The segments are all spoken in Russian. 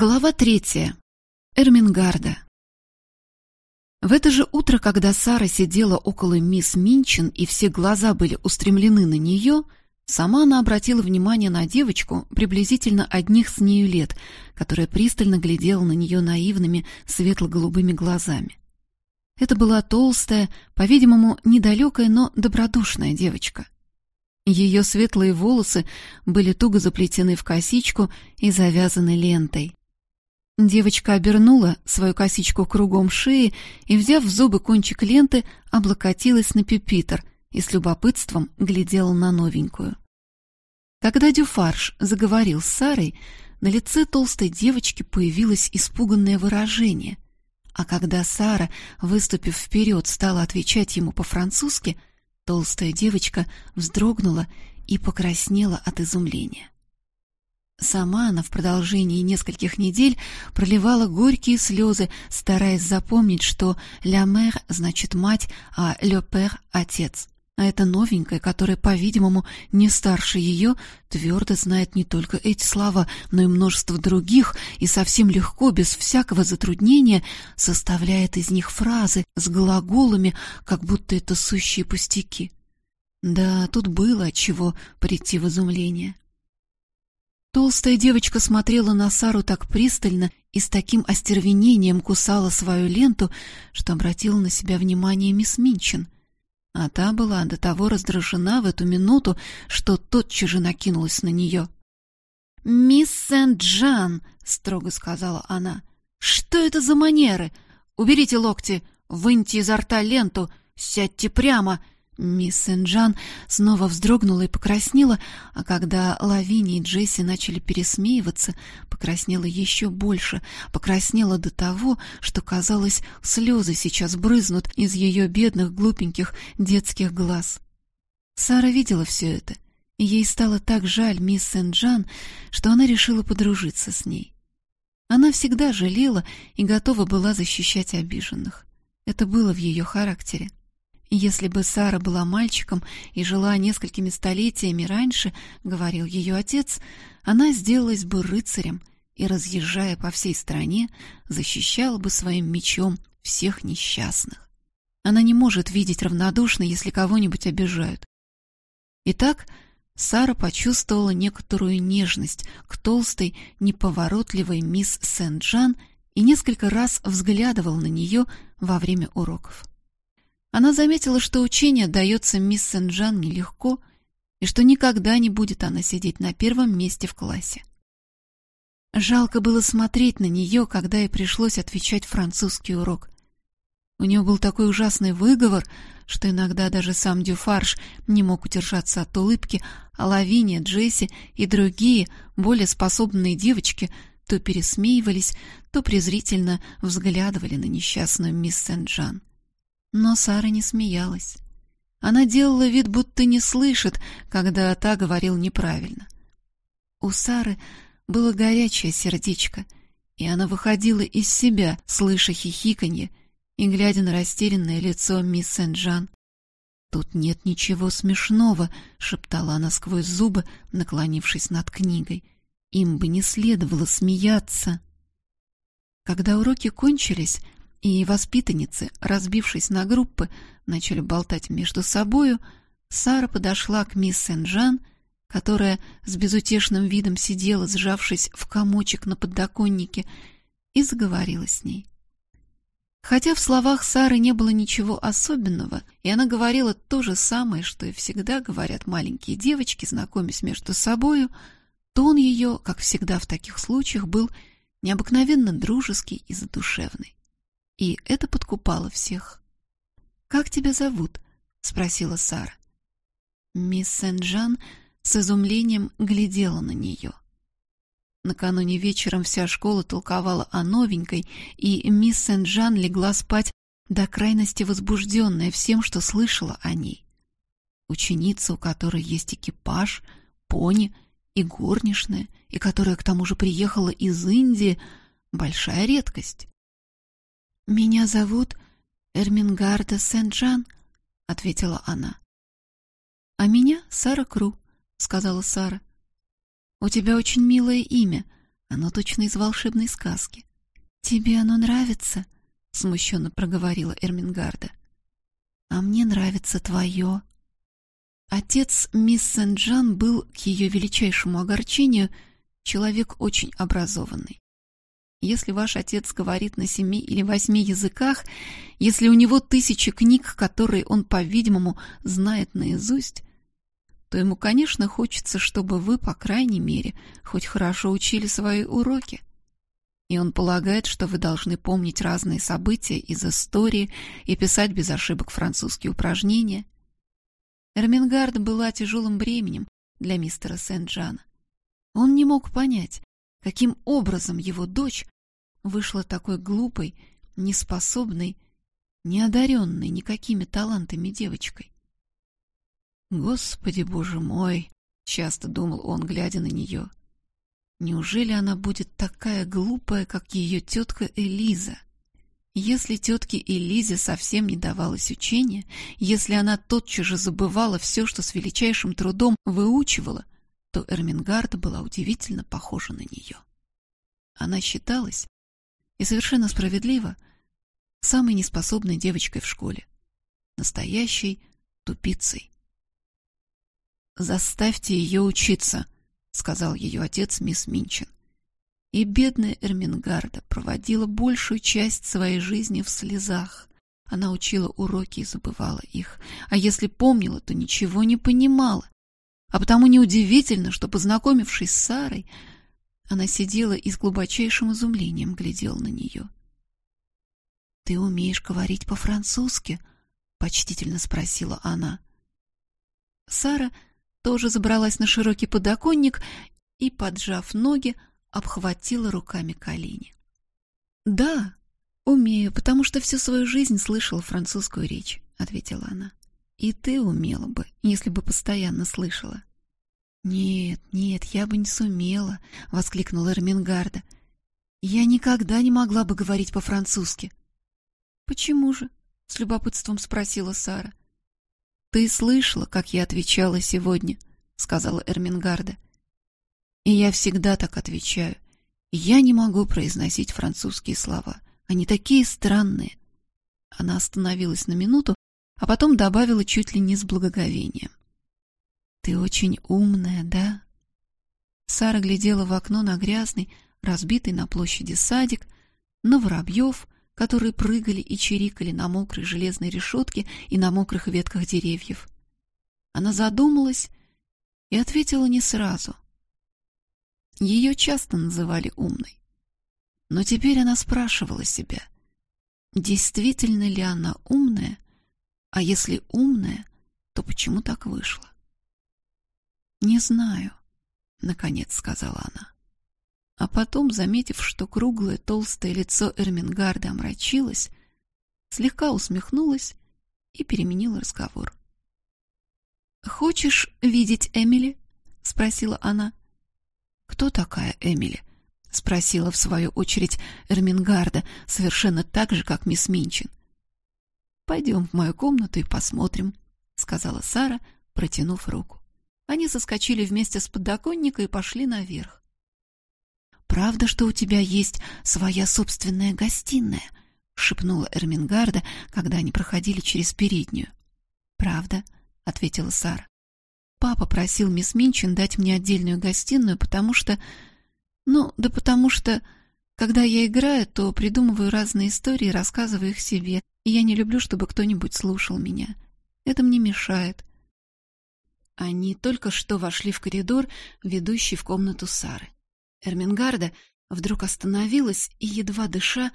Глава третья. Эрмингарда. В это же утро, когда Сара сидела около мисс Минчин и все глаза были устремлены на нее, сама она обратила внимание на девочку приблизительно одних с нею лет, которая пристально глядела на нее наивными светло-голубыми глазами. Это была толстая, по-видимому, недалекая, но добродушная девочка. Ее светлые волосы были туго заплетены в косичку и завязаны лентой. Девочка обернула свою косичку кругом шеи и, взяв в зубы кончик ленты, облокотилась на пюпитр и с любопытством глядела на новенькую. Когда Дюфарш заговорил с Сарой, на лице толстой девочки появилось испуганное выражение, а когда Сара, выступив вперед, стала отвечать ему по-французски, толстая девочка вздрогнула и покраснела от изумления. Сама она в продолжении нескольких недель проливала горькие слезы, стараясь запомнить, что «ля мэр» значит «мать», а «ле пер» — «отец». А эта новенькая, которая, по-видимому, не старше ее, твердо знает не только эти слова, но и множество других, и совсем легко, без всякого затруднения, составляет из них фразы с глаголами, как будто это сущие пустяки. Да, тут было от чего прийти в изумление. Толстая девочка смотрела на Сару так пристально и с таким остервенением кусала свою ленту, что обратила на себя внимание мисс Минчин. А та была до того раздражена в эту минуту, что тотчас же накинулась на нее. «Мисс Сент-Джан!» — строго сказала она. «Что это за манеры? Уберите локти, выньте изо рта ленту, сядьте прямо!» Мисс Сен-Джан снова вздрогнула и покраснела, а когда Лавини и Джесси начали пересмеиваться, покраснела еще больше, покраснела до того, что, казалось, слезы сейчас брызнут из ее бедных, глупеньких детских глаз. Сара видела все это, и ей стало так жаль мисс Сен-Джан, что она решила подружиться с ней. Она всегда жалела и готова была защищать обиженных. Это было в ее характере. Если бы Сара была мальчиком и жила несколькими столетиями раньше, говорил ее отец, она сделалась бы рыцарем и, разъезжая по всей стране, защищала бы своим мечом всех несчастных. Она не может видеть равнодушно, если кого-нибудь обижают. Итак, Сара почувствовала некоторую нежность к толстой, неповоротливой мисс Сент-Джан и несколько раз взглядывала на нее во время уроков. Она заметила, что учение дается мисс Сен-Джан нелегко, и что никогда не будет она сидеть на первом месте в классе. Жалко было смотреть на нее, когда ей пришлось отвечать французский урок. У нее был такой ужасный выговор, что иногда даже сам Дюфарш не мог удержаться от улыбки, а Лавиния, Джесси и другие, более способные девочки, то пересмеивались, то презрительно взглядывали на несчастную мисс Сен-Джан. Но Сара не смеялась. Она делала вид, будто не слышит, когда та говорил неправильно. У Сары было горячее сердечко, и она выходила из себя, слыша хихиканье и глядя на растерянное лицо мисс Сен-Жан. «Тут нет ничего смешного», — шептала она сквозь зубы, наклонившись над книгой. «Им бы не следовало смеяться». Когда уроки кончились, и воспитанницы, разбившись на группы, начали болтать между собою, Сара подошла к мисс Сен-Жан, которая с безутешным видом сидела, сжавшись в комочек на подоконнике, и заговорила с ней. Хотя в словах Сары не было ничего особенного, и она говорила то же самое, что и всегда говорят маленькие девочки, знакомясь между собою, тон ее, как всегда в таких случаях, был необыкновенно дружеский и задушевный и это подкупало всех. «Как тебя зовут?» — спросила Сара. Мисс Сен-Жан с изумлением глядела на нее. Накануне вечером вся школа толковала о новенькой, и мисс Сен-Жан легла спать до крайности возбужденная всем, что слышала о ней. Ученица, у которой есть экипаж, пони и горничная, и которая к тому же приехала из Индии, большая редкость. «Меня зовут Эрмингарда Сен-Джан», — ответила она. «А меня Сара Кру», — сказала Сара. «У тебя очень милое имя», Оно точно из волшебной сказки. «Тебе оно нравится?» — смущенно проговорила Эрмингарда. «А мне нравится твое». Отец мисс Сент-Джан был, к ее величайшему огорчению, человек очень образованный. Если ваш отец говорит на семи или восьми языках, если у него тысячи книг, которые он, по-видимому, знает наизусть, то ему, конечно, хочется, чтобы вы, по крайней мере, хоть хорошо учили свои уроки. И он полагает, что вы должны помнить разные события из истории и писать без ошибок французские упражнения. Эрмингард была тяжелым бременем для мистера Сент-Джана. Он не мог понять, каким образом его дочь вышла такой глупой, неспособной, неодаренной никакими талантами девочкой. «Господи, боже мой!» — часто думал он, глядя на нее. «Неужели она будет такая глупая, как ее тетка Элиза?» Если тетке Элизе совсем не давалось учения, если она тотчас же забывала все, что с величайшим трудом выучивала, то Эрмингарда была удивительно похожа на нее. Она считалась, и совершенно справедливо, самой неспособной девочкой в школе, настоящей тупицей. «Заставьте ее учиться», — сказал ее отец мисс Минчин. И бедная Эрмингарда проводила большую часть своей жизни в слезах. Она учила уроки и забывала их, а если помнила, то ничего не понимала. А потому неудивительно, что, познакомившись с Сарой, она сидела и с глубочайшим изумлением глядела на нее. «Ты умеешь говорить по-французски?» — почтительно спросила она. Сара тоже забралась на широкий подоконник и, поджав ноги, обхватила руками колени. «Да, умею, потому что всю свою жизнь слышала французскую речь», — ответила она. «И ты умела бы, если бы постоянно слышала». «Нет, нет, я бы не сумела», — воскликнула Эрмингарда. «Я никогда не могла бы говорить по-французски». «Почему же?» — с любопытством спросила Сара. «Ты слышала, как я отвечала сегодня?» — сказала Эрмингарда. «И я всегда так отвечаю. Я не могу произносить французские слова. Они такие странные». Она остановилась на минуту, а потом добавила чуть ли не с благоговением. «Ты очень умная, да?» Сара глядела в окно на грязный, разбитый на площади садик, на воробьев, которые прыгали и чирикали на мокрой железной решетке и на мокрых ветках деревьев. Она задумалась и ответила не сразу. Ее часто называли умной. Но теперь она спрашивала себя, действительно ли она умная, а если умная, то почему так вышло? «Не знаю», — наконец сказала она. А потом, заметив, что круглое толстое лицо Эрмингарда омрачилось, слегка усмехнулась и переменила разговор. «Хочешь видеть Эмили?» — спросила она. «Кто такая Эмили?» — спросила в свою очередь Эрмингарда, совершенно так же, как мисс Минчин. «Пойдем в мою комнату и посмотрим», — сказала Сара, протянув руку. Они соскочили вместе с подоконника и пошли наверх. «Правда, что у тебя есть своя собственная гостиная?» — шепнула Эрмингарда, когда они проходили через переднюю. «Правда», — ответила Сара. «Папа просил мисс Минчин дать мне отдельную гостиную, потому что... Ну, да потому что, когда я играю, то придумываю разные истории, рассказываю их себе, и я не люблю, чтобы кто-нибудь слушал меня. Это мне мешает. Они только что вошли в коридор, ведущий в комнату Сары. Эрмингарда вдруг остановилась и, едва дыша,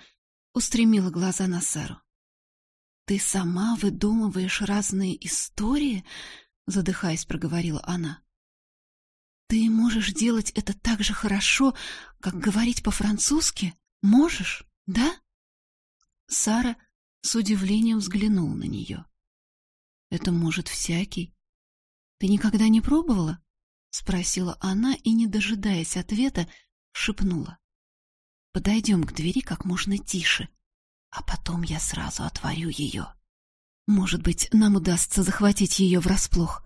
устремила глаза на Сару. «Ты сама выдумываешь разные истории?» — задыхаясь, проговорила она. «Ты можешь делать это так же хорошо, как говорить по-французски? Можешь, да?» Сара с удивлением взглянула на нее. «Это может всякий», «Ты никогда не пробовала?» — спросила она и, не дожидаясь ответа, шепнула. «Подойдем к двери как можно тише, а потом я сразу отворю ее. Может быть, нам удастся захватить ее врасплох».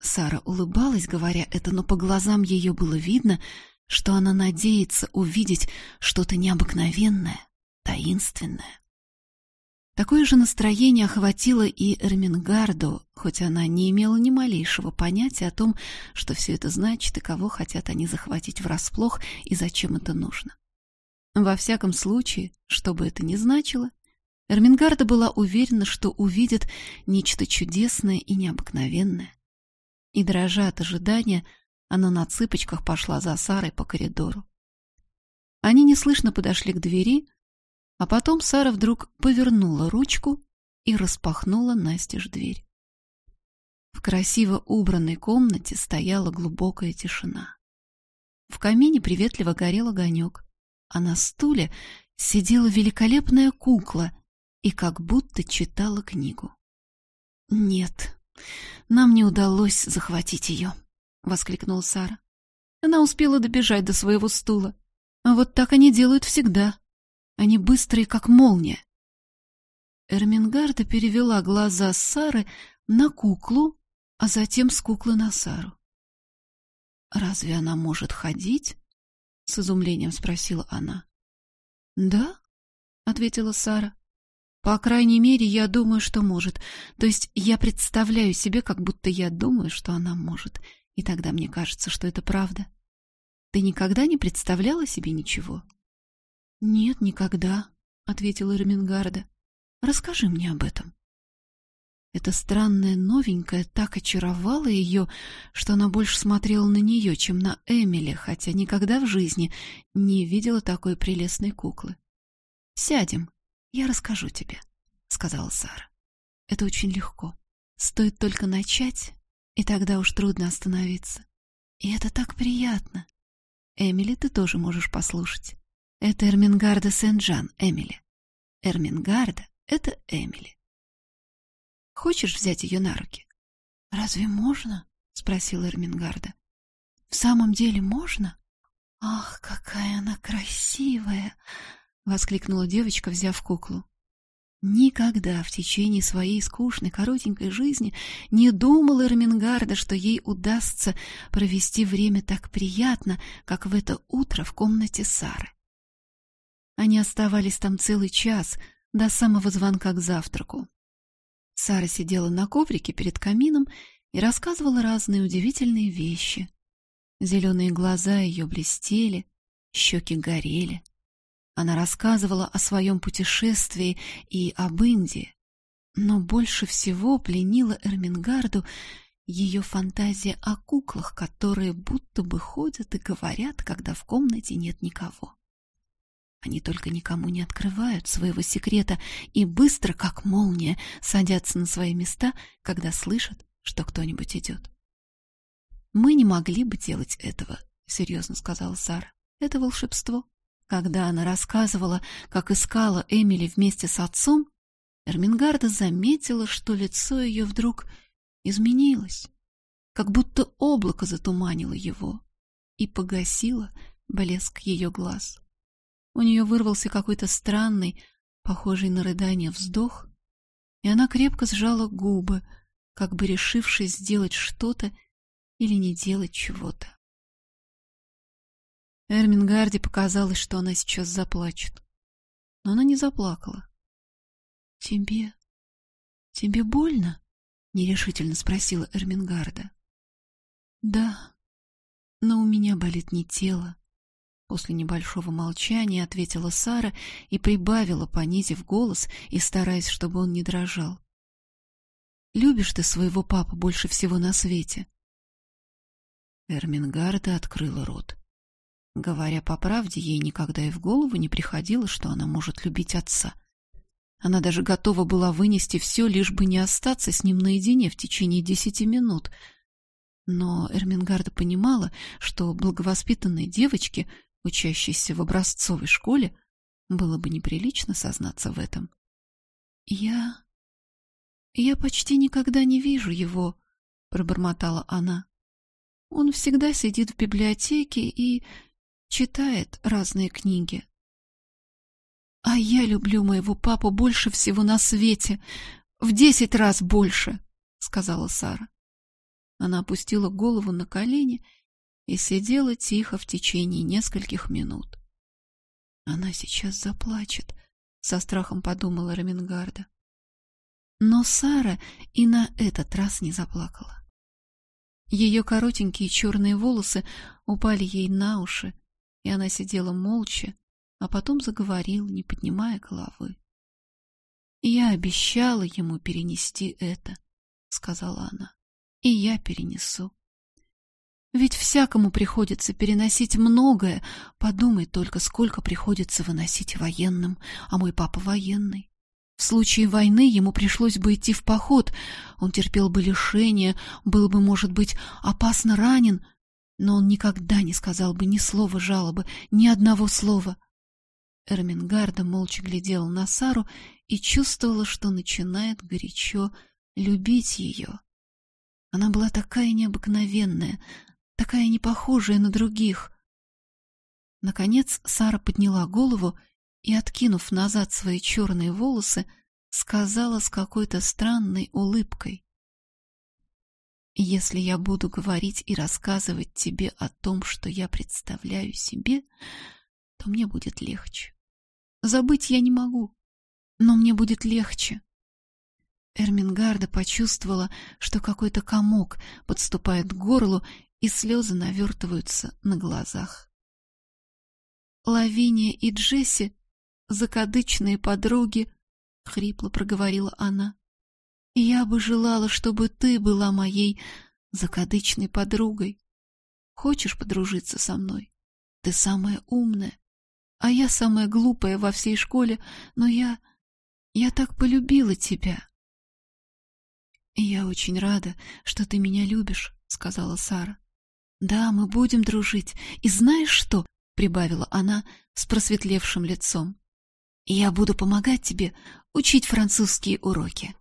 Сара улыбалась, говоря это, но по глазам ее было видно, что она надеется увидеть что-то необыкновенное, таинственное. Такое же настроение охватило и Эрмингарду, хоть она не имела ни малейшего понятия о том, что все это значит и кого хотят они захватить врасплох и зачем это нужно. Во всяком случае, что бы это ни значило, Эрмингарда была уверена, что увидит нечто чудесное и необыкновенное. И, дрожа от ожидания, она на цыпочках пошла за Сарой по коридору. Они неслышно подошли к двери, а потом Сара вдруг повернула ручку и распахнула настежь дверь. В красиво убранной комнате стояла глубокая тишина. В камине приветливо горел огонек, а на стуле сидела великолепная кукла и как будто читала книгу. «Нет, нам не удалось захватить ее», — воскликнула Сара. Она успела добежать до своего стула. А вот так они делают всегда. Они быстрые, как молния. Эрмингарда перевела глаза Сары на куклу, а затем с куклы на Сару. «Разве она может ходить?» — с изумлением спросила она. «Да», — ответила Сара. «По крайней мере, я думаю, что может. То есть я представляю себе, как будто я думаю, что она может. И тогда мне кажется, что это правда. Ты никогда не представляла себе ничего?» «Нет, никогда», — ответила Эрмингарда. «Расскажи мне об этом». Это странное новенькое так очаровало ее, что она больше смотрела на нее, чем на Эмили, хотя никогда в жизни не видела такой прелестной куклы. «Сядем, я расскажу тебе», — сказала Сара. «Это очень легко. Стоит только начать, и тогда уж трудно остановиться. И это так приятно. Эмили, ты тоже можешь послушать. Это Эрмингарда Сен-Джан, Эмили. Эрмингарда — это Эмили. Хочешь взять ее на руки? Разве можно? Спросила Эрмингарда. В самом деле можно? Ах, какая она красивая! Воскликнула девочка, взяв куклу. Никогда в течение своей скучной, коротенькой жизни не думала Эрмингарда, что ей удастся провести время так приятно, как в это утро в комнате Сары. Они оставались там целый час, до самого звонка к завтраку. Сара сидела на коврике перед камином и рассказывала разные удивительные вещи. Зеленые глаза ее блестели, щеки горели. Она рассказывала о своем путешествии и об Индии, но больше всего пленила Эрмингарду ее фантазия о куклах, которые будто бы ходят и говорят, когда в комнате нет никого. Они только никому не открывают своего секрета и быстро, как молния, садятся на свои места, когда слышат, что кто-нибудь идет. «Мы не могли бы делать этого», — серьезно сказала Сара. «Это волшебство». Когда она рассказывала, как искала Эмили вместе с отцом, Эрмингарда заметила, что лицо ее вдруг изменилось, как будто облако затуманило его и погасило блеск ее глаз. У нее вырвался какой-то странный, похожий на рыдание вздох, и она крепко сжала губы, как бы решившись сделать что-то или не делать чего-то. Эрмингарде показалось, что она сейчас заплачет. Но она не заплакала. «Тебе... тебе больно?» — нерешительно спросила Эрмингарда. «Да, но у меня болит не тело, После небольшого молчания ответила Сара и прибавила, понизив голос и стараясь, чтобы он не дрожал. «Любишь ты своего папу больше всего на свете?» Эрмингарда открыла рот. Говоря по правде, ей никогда и в голову не приходило, что она может любить отца. Она даже готова была вынести все, лишь бы не остаться с ним наедине в течение десяти минут. Но Эрмингарда понимала, что благовоспитанной девочке учащейся в образцовой школе, было бы неприлично сознаться в этом. «Я... я почти никогда не вижу его», — пробормотала она. «Он всегда сидит в библиотеке и читает разные книги. А я люблю моего папу больше всего на свете, в десять раз больше», — сказала Сара. Она опустила голову на колени и сидела тихо в течение нескольких минут. «Она сейчас заплачет», — со страхом подумала Рамингарда. Но Сара и на этот раз не заплакала. Ее коротенькие черные волосы упали ей на уши, и она сидела молча, а потом заговорила, не поднимая головы. «Я обещала ему перенести это», — сказала она, — «и я перенесу». Ведь всякому приходится переносить многое. Подумай только, сколько приходится выносить военным, а мой папа военный. В случае войны ему пришлось бы идти в поход, он терпел бы лишения, был бы, может быть, опасно ранен, но он никогда не сказал бы ни слова жалобы, ни одного слова. Эрмингарда молча глядела на Сару и чувствовала, что начинает горячо любить ее. Она была такая необыкновенная, такая непохожая на других. Наконец Сара подняла голову и, откинув назад свои черные волосы, сказала с какой-то странной улыбкой. «Если я буду говорить и рассказывать тебе о том, что я представляю себе, то мне будет легче. Забыть я не могу, но мне будет легче». Эрмингарда почувствовала, что какой-то комок подступает к горлу, и слезы навертываются на глазах. Лавиния и Джесси — закадычные подруги, — хрипло проговорила она. Я бы желала, чтобы ты была моей закадычной подругой. Хочешь подружиться со мной? Ты самая умная, а я самая глупая во всей школе, но я... я так полюбила тебя. «Я очень рада, что ты меня любишь», — сказала Сара. «Да, мы будем дружить. И знаешь что?» — прибавила она с просветлевшим лицом. «Я буду помогать тебе учить французские уроки».